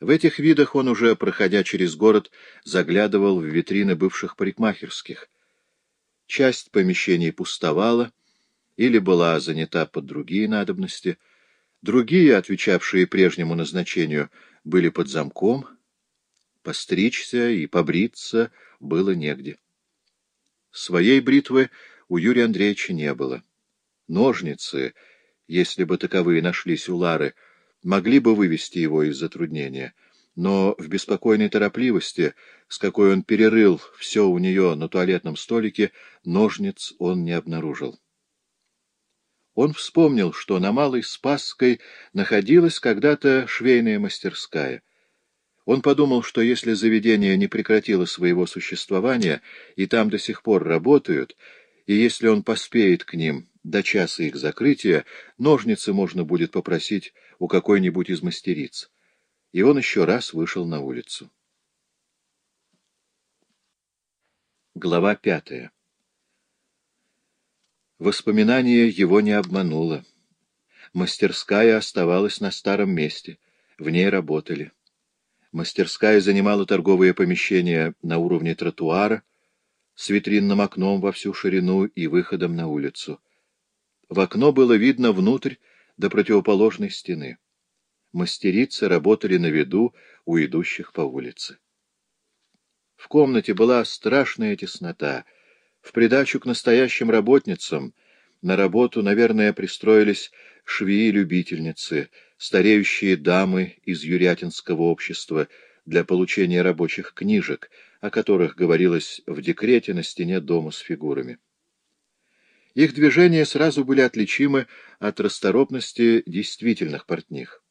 В этих видах он уже, проходя через город, заглядывал в витрины бывших парикмахерских. Часть помещений пустовала или была занята под другие надобности, другие, отвечавшие прежнему назначению, были под замком. Постричься и побриться было негде. Своей бритвы у Юрия Андреевича не было. Ножницы, если бы таковые нашлись у Лары, могли бы вывести его из затруднения, но в беспокойной торопливости, с какой он перерыл все у нее на туалетном столике, ножниц он не обнаружил. Он вспомнил, что на Малой Спасской находилась когда-то швейная мастерская. Он подумал, что если заведение не прекратило своего существования, и там до сих пор работают, и если он поспеет к ним до часа их закрытия, ножницы можно будет попросить у какой-нибудь из мастериц. И он еще раз вышел на улицу. Глава пятая Воспоминание его не обмануло. Мастерская оставалась на старом месте, в ней работали. Мастерская занимала торговые помещения на уровне тротуара, с витринным окном во всю ширину и выходом на улицу. В окно было видно внутрь до противоположной стены. Мастерицы работали на виду у идущих по улице. В комнате была страшная теснота. В придачу к настоящим работницам на работу, наверное, пристроились швеи-любительницы, стареющие дамы из юрятинского общества для получения рабочих книжек, о которых говорилось в декрете на стене дома с фигурами. Их движения сразу были отличимы от расторопности действительных портних.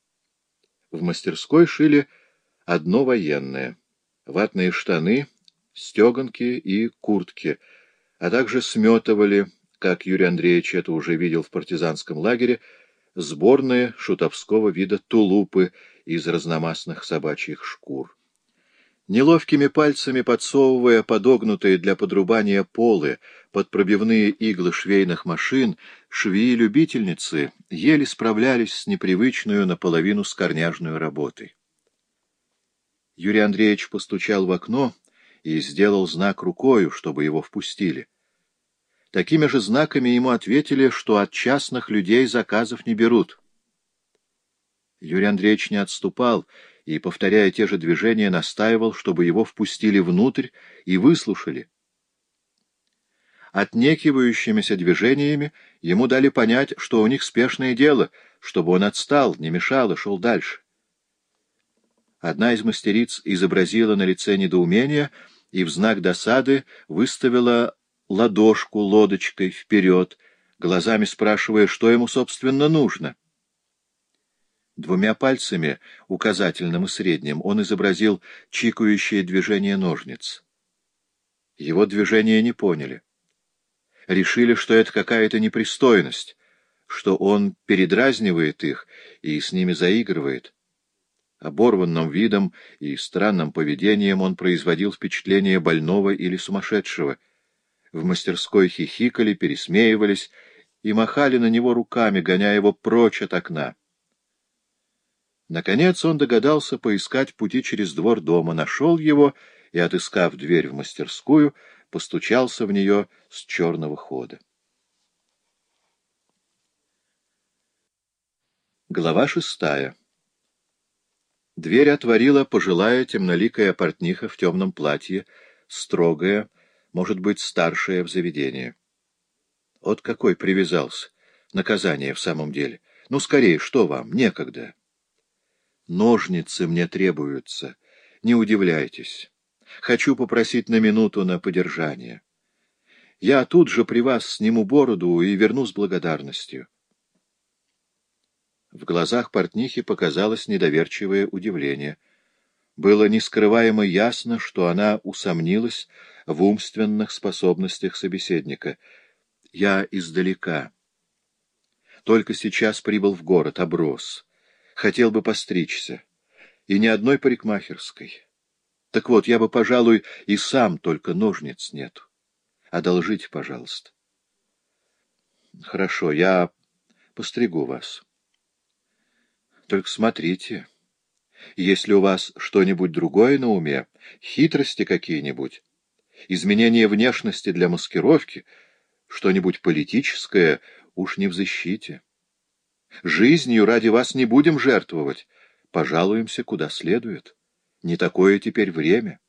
В мастерской шили одно военное — ватные штаны, стеганки и куртки, а также сметывали, как Юрий Андреевич это уже видел в партизанском лагере, сборные шутовского вида тулупы из разномастных собачьих шкур. Неловкими пальцами подсовывая подогнутые для подрубания полы под пробивные иглы швейных машин, швеи-любительницы еле справлялись с непривычную наполовину скорняжную работой. Юрий Андреевич постучал в окно и сделал знак рукою, чтобы его впустили. Такими же знаками ему ответили, что от частных людей заказов не берут. Юрий Андреевич не отступал и, повторяя те же движения, настаивал, чтобы его впустили внутрь и выслушали. Отнекивающимися движениями ему дали понять, что у них спешное дело, чтобы он отстал, не мешал и шел дальше. Одна из мастериц изобразила на лице недоумение и в знак досады выставила ладошку лодочкой вперед, глазами спрашивая, что ему, собственно, нужно. Двумя пальцами, указательным и средним, он изобразил чикающее движение ножниц. Его движения не поняли. Решили, что это какая-то непристойность, что он передразнивает их и с ними заигрывает. Оборванным видом и странным поведением он производил впечатление больного или сумасшедшего. В мастерской хихикали, пересмеивались и махали на него руками, гоняя его прочь от окна. Наконец он догадался поискать пути через двор дома, нашел его и, отыскав дверь в мастерскую, постучался в нее с черного хода. Глава шестая Дверь отворила пожилая темноликая портниха в темном платье, строгая, может быть, старшая в заведении. Вот какой привязался. Наказание в самом деле. Ну, скорее, что вам? Некогда. Ножницы мне требуются. Не удивляйтесь. Хочу попросить на минуту на подержание. Я тут же при вас сниму бороду и верну с благодарностью. В глазах портнихи показалось недоверчивое удивление. Было нескрываемо ясно, что она усомнилась в умственных способностях собеседника. Я издалека. Только сейчас прибыл в город, оброс. Хотел бы постричься. И ни одной парикмахерской. Так вот, я бы, пожалуй, и сам, только ножниц нету. Одолжите, пожалуйста. Хорошо, я постригу вас. Только смотрите, Если у вас что-нибудь другое на уме, хитрости какие-нибудь, изменение внешности для маскировки, что-нибудь политическое, уж не в защите. Жизнью ради вас не будем жертвовать, пожалуемся куда следует. Не такое теперь время.